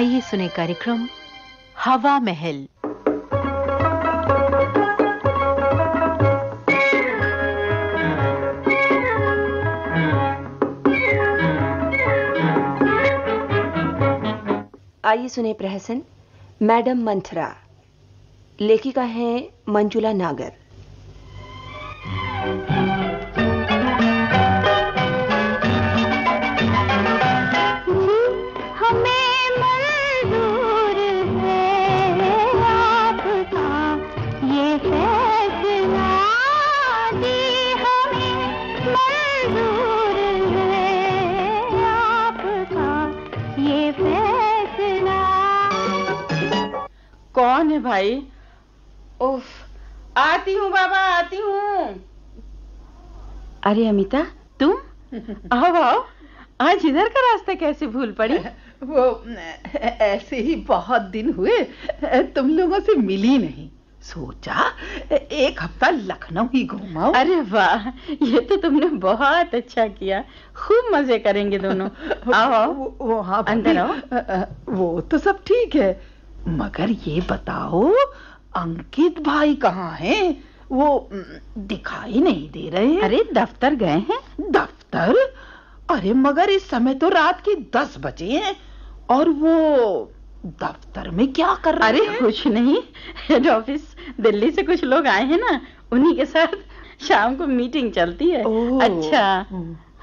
आइए सुने कार्यक्रम हवा महल। आइए सुने प्रहसन मैडम मंथरा। लेखिका हैं मंजुला नागर। भाई। उफ आती हूँ बाबा आती हूँ। अरे अमिता तुम? आओ आओ। आज इधर का रास्ता कैसे भूल पड़ी? वो ऐसे ही बहुत दिन हुए तुम लोगों से मिली नहीं। सोचा एक हफ़्ता लखनऊ ही घूमाओ अरे वाह ये तो तुमने बहुत अच्छा किया। खूब मज़े करेंगे दोनों। आओ आओ। वो, वो हाँ अंदर आओ। वो तो सब ठीक है। मगर ये बताओ अंकित भाई कहाँ हैं? वो दिखाई नहीं दे रहे हैं। अरे दफ्तर गए हैं? दफ्तर? अरे मगर इस समय तो रात के दस बजे हैं। और वो दफ्तर में क्या कर रहे अरे हैं? कुछ नहीं। हेड ऑफ़िस दिल्ली से कुछ लोग आए हैं ना उन्हीं के साथ शाम को मीटिंग चलती है। ओह। अच्छा।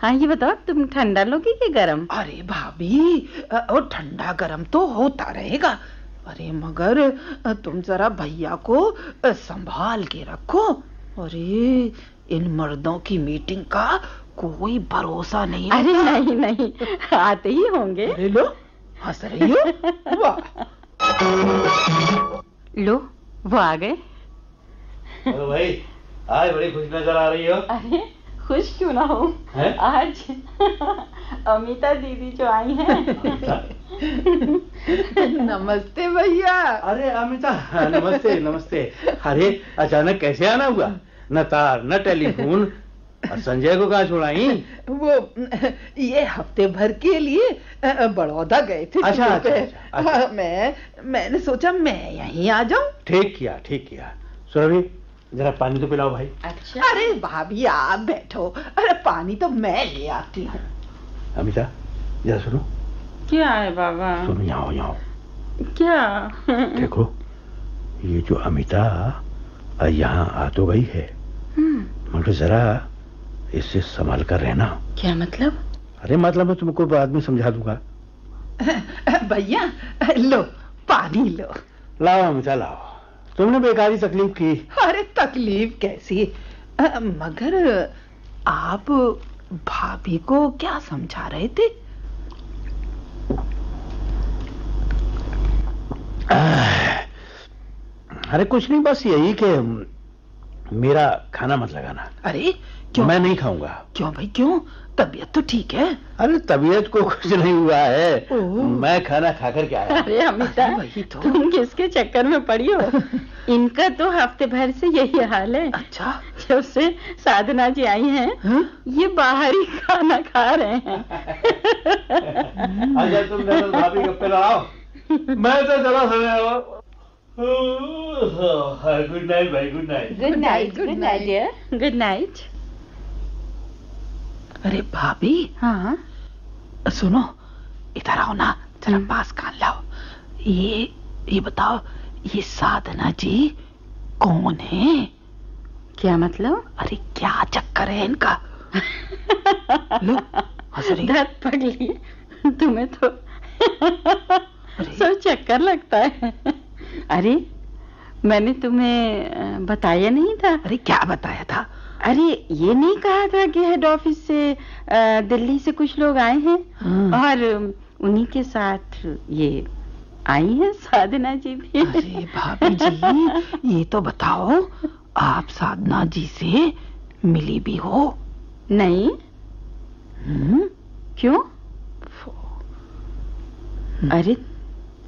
हाँ ये बताओ तुम ठंडा लोगी कि गरम? अरे भाभी वो ठंडा गरम तो होता रहेगा। अरे मगर तुम जरा भैया को संभाल के रखो। अरे इन मर्दों की मीटिंग का कोई भरोसा नहीं अरे नहीं नहीं आते ही होंगे। अरे लो हंस रही हो। वाह। लो वो आ गए। भाई आज बड़ी खुश नज़र आ रही हो। अरे खुश क्यों ना हो? हैं? आज अमिता दीदी जो आई हैं। नमस्ते भैया। अरे अमिता नमस्ते नमस्ते। अरे अचानक कैसे आना हुआ? न तार न टेलीफोन। संजय को कहाँ छोड़ाई वो ये हफ़्ते भर के लिए बड़ौदा गए थे अच्छा, अच्छा, अच्छा, अच्छा। हाँ, मैं मैंने सोचा मैं यहीं आ जाऊँ। ठीक किया ठीक किया। सुरभि जरा पानी तो पिलाओ भाई। अच्छा। अरे भाभी आप बैठो। अरे पानी तो मैं ले आती हूँ। अमिता जरा सुनो। क्या है बाबा? सुनो यहाँ यहाँ क्या? देखो ये जो अमिता यहाँ आ तो गई है। हम्म, मगर जरा इससे संभाल कर रहना। क्या मतलब? अरे मतलब मैं तुमको बाद में समझा दूँगा। भैया लो पानी लो। लाओ अमिता लाओ। तुमने बेकारी तकलीफ़ की। अरे तकलीफ़ कैसी? मगर आप भाभी को क्या समझा रहे थे? अरे कुछ नहीं बस यही कि मेरा खाना मत लगाना। अरे क्यों? मैं नहीं खाऊँगा। क्यों भाई क्यों? तबीयत तो ठीक है। अरे तबीयत को कुछ नहीं हुआ है। मैं खाना खाकर के आया। अरे अमिता तो। तुम किसके चक्कर में पड़ी हो? इनका तो हफ़्ते भर से यही हाल है। अच्छा। जब से साधना जी आई हैं हाँ? ये बाहर ही खाना खा रहे हैं। अच्छा तुम भाभी गप्पे लड़ाओ मैं तो चला समय गुड नाइट भाई good night good night good good night. Night dear good night अरे भाभी। हाँ। सुनो इधर आओ ना जरा हम्म। पास कान लाओ। ये ये बताओ ये साधना जी कौन है? क्या मतलब? अरे क्या चक्कर है इनका? धत पगली तुम्हें तो सब चक्कर लगता है। अरे मैंने तुम्हें बताया नहीं था। अरे क्या बताया था? अरे ये नहीं कहा था कि हेड ऑफ़िस से दिल्ली से कुछ लोग आए हैं। हाँ। और उन्हीं के साथ ये आई हैं साधना जी भी। अरे भाभी जी ये तो बताओ आप साधना जी से मिली भी हो? नहीं। हम्म? क्यों? अरे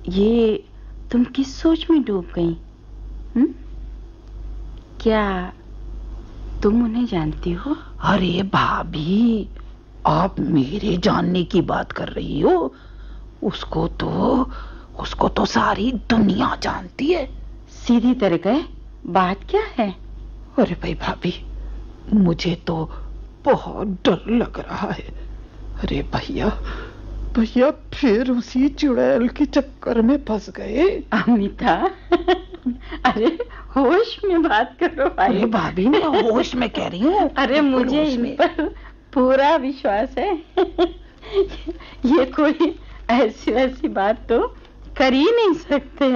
ये तुम किस सोच में डूब गई? हम्म? क्या तुम उन्हें जानती हो? अरे भाभी आप मेरे जानने की बात कर रही हो। उसको तो उसको तो सारी दुनिया जानती है। सीधी तरह कहे बात क्या है? अरे भाई भाभी मुझे तो बहुत डर लग रहा है। अरे भैया भैया फिर उसी चुड़ैल के चक्कर में फंस गए। अमिता अरे होश में बात करो अरे भाभी मैं होश में कह रही हूँ। अरे मुझे इन पर पूरा विश्वास है। ये कोई ऐसी वैसी बात तो कर ही नहीं सकते।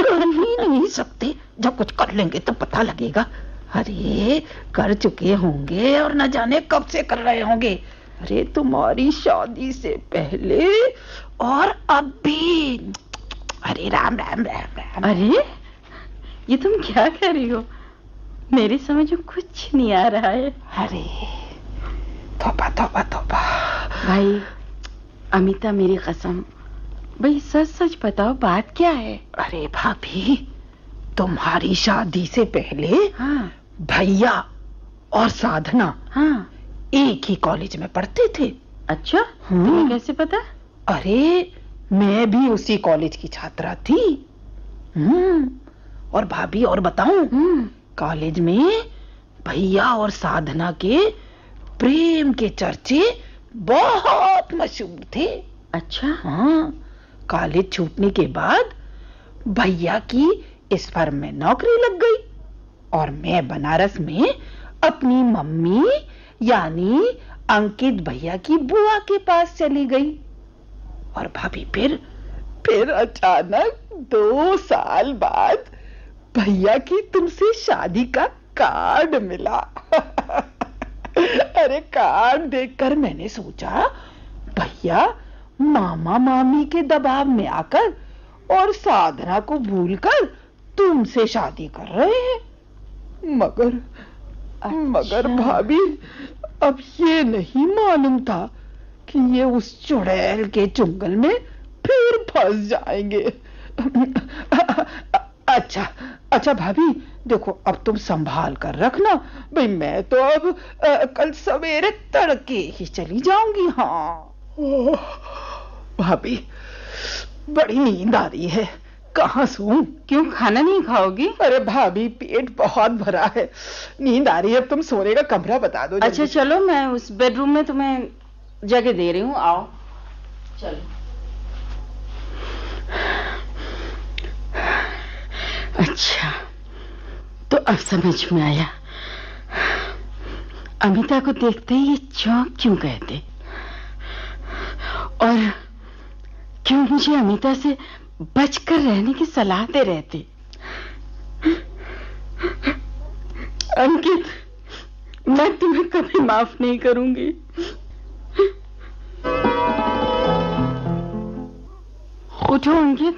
कर ही नहीं सकते। जब कुछ कर लेंगे तो पता लगेगा। अरे कर चुके होंगे और न जाने कब से कर रहे होंगे। अरे तुम्हारी शादी से पहले और अब भी अरे राम राम राम राम। अरे ये तुम क्या कह रही हो? मेरी समझ में कुछ नहीं आ रहा है। अरे तोबा तोबा तोबा भाई अमिता मेरी कसम भाई सच सच बताओ बात क्या है? अरे भाभी तुम्हारी शादी से पहले हाँ। भैया और साधना हाँ। एक ही कॉलेज में पढ़ते थे। अच्छा? हम्म। तुम्हें कैसे पता? अरे मैं भी उसी कॉलेज की छात्रा थी। हम्म। और भाभी और बताऊँ? हम्म। कॉलेज में भैया और साधना के प्रेम के चर्चे बहुत मशहूर थे। अच्छा? हाँ कॉलेज छूटने के बाद भैया की इस फर्म में नौकरी लग गई और मैं बनारस में अपनी मम्मी यानी अंकित भैया की बुआ के पास चली गई। और भाभी फिर फिर अचानक दो साल बाद भैया की तुमसे शादी का कार्ड मिला। अरे कार्ड देखकर मैंने सोचा, भैया मामा मामी के दबाव में आकर और साधना को भूलकर तुमसे शादी कर रहे हैं। मगर मगर भाभी अब ये नहीं मालूम था कि ये उस चुड़ैल के चुंगल में फिर फंस जाएँगे। अच्छा अच्छा भाभी देखो अब तुम संभाल कर रखना। भाई मैं तो अब अ, कल सवेरे तड़के ही चली जाऊँगी हाँ। भाभी बड़ी नींद आ रही है। कहाँ सोऊं? क्यों खाना नहीं खाओगी? अरे भाभी पेट बहुत भरा है। नींद आ रही है अब तुम सोने का कमरा बता दो अच्छा चलो मैं उस बेडरूम में तुम्हें जगह दे रही हूँ आओ। चलो। अच्छा तो अब समझ में आया। अमिता को देखते ही ये चौंक क्यों कहते और क्यों मुझे अमिता से बचकर रहने की सलाह दे रहते अंकित, मैं तुम्हें कभी माफ़ नहीं करूँगी। उठो, अंकित,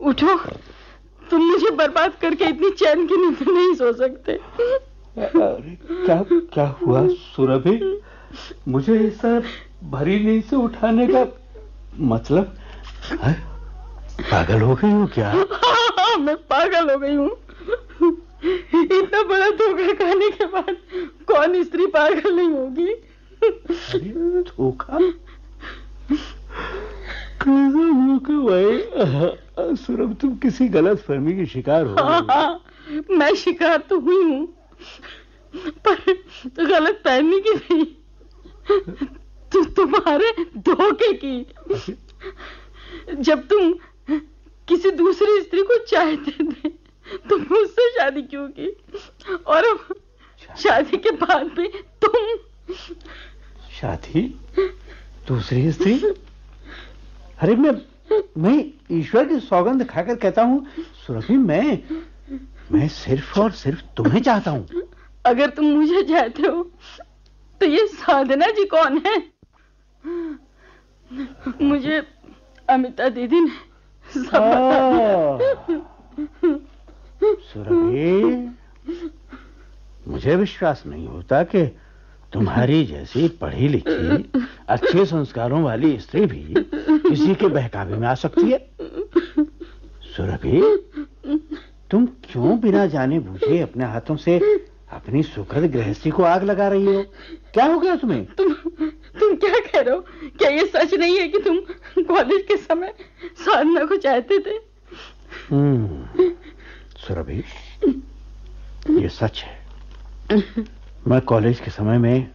उठो। तुम मुझे बर्बाद करके इतनी चैन की नींद नहीं सो सकते। अरे, क्या क्या हुआ, सुरभि? मुझे ऐसा भरी नींद से उठाने का मतलब है? पागल हो गई हो क्या? हाँ, मैं पागल हो गई हूँ। इतना बड़ा धोखा खाने के बाद कौन स्त्री पागल नहीं होगी? धोखा? भाई? सुरभ तुम किसी गलत फहमी की शिकार हो हाँ, हाँ, मैं शिकार तो हुई हूँ पर गलत फहमी की नहीं। तु, तुम्हारे धोखे की। जब तुम किसी दूसरी स्त्री को चाहते थे तो मुझसे शादी क्यों की? और अब शादी? के बाद भी तुम शादी? दूसरी स्त्री? अरे मैं मैं ईश्वर की सौगंध खाकर कहता हूँ सुरभि मैं मैं सिर्फ़ और सिर्फ़ तुम्हें चाहता हूँ। अगर तुम मुझे चाहते हो तो ये साधना जी कौन है? मुझे अमिता दीदी ने। सुरभि, मुझे विश्वास नहीं होता कि तुम्हारी जैसी पढ़ी लिखी अच्छे संस्कारों वाली स्त्री भी किसी के बहकावे में आ सकती है। सुरभि, तुम क्यों बिना जाने बूझे अपने हाथों से अपनी सुखद गृहस्थी को आग लगा रही हो? क्या हो गया तुम्हें? तुम तुम क्या कह रहे हो? क्या ये सच नहीं है कि तुम कॉलेज के समय साधना को चाहते थे। हम्म, सुरभि ये सच है। मैं कॉलेज के समय में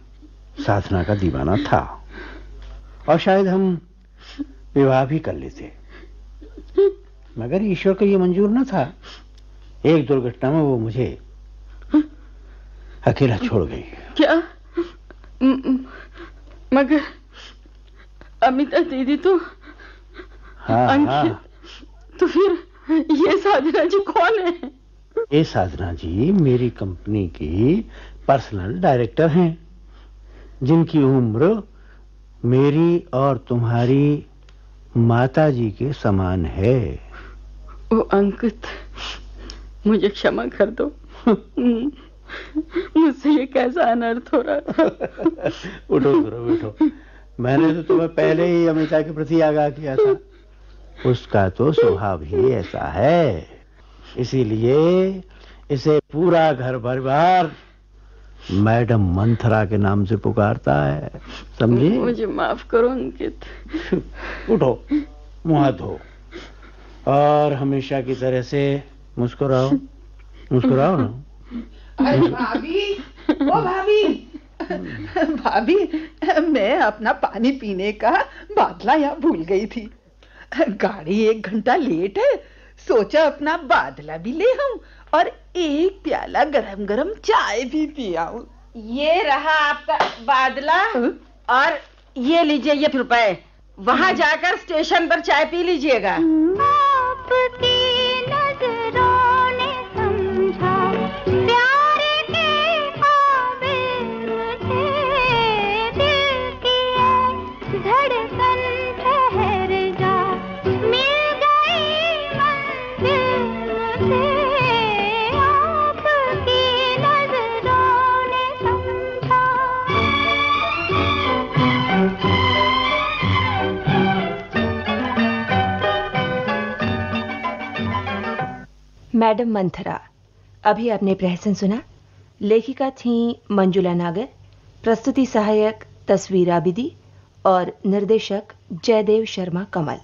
साधना का दीवाना था और शायद हम विवाह भी कर लेते। मगर ईश्वर को ये मंजूर न था। एक दुर्घटना में वो मुझे अकेला छोड़ गई। क्या? मगर अमिता दीदी तो अंकित तो फिर ये साधना जी कौन है? ये साधना जी मेरी कंपनी की पर्सनल डायरेक्टर हैं जिनकी उम्र मेरी और तुम्हारी माता जी के समान है। ओ अंकित मुझे क्षमा कर दो। मुझसे ये कैसा अनर्थ हो रहा उठो उठो। मैंने तो तुम्हें पहले ही अमिता के प्रति आगाह किया था। उसका तो स्वभाव ही ऐसा है। इसीलिए इसे पूरा घर परिवार मैडम मंथरा के नाम से पुकारता है। समझी? मुझे माफ़ करो अंकित। उठो मुँह धो। और हमेशा की तरह से मुस्कुराओ। मुस्कुराओ ना। अरे भाभी ओ भाभी। भाभी मैं अपना पानी पीने का बादला यहाँ भूल गई थी। गाड़ी एक घंटा लेट है। सोचा अपना बादला भी ले आऊँ और एक प्याला गरम गरम चाय भी पी आऊँ ये रहा आपका बादला और ये लीजिए ये रुपए। वहाँ जाकर स्टेशन पर चाय पी लीजिएगा। आपकी मैडम मंथरा। अभी आपने प्रहसन सुना? लेखिका थी मंजुला नागर, प्रस्तुति सहायक तस्वीर आबिदी और निर्देशक जयदेव शर्मा कमल।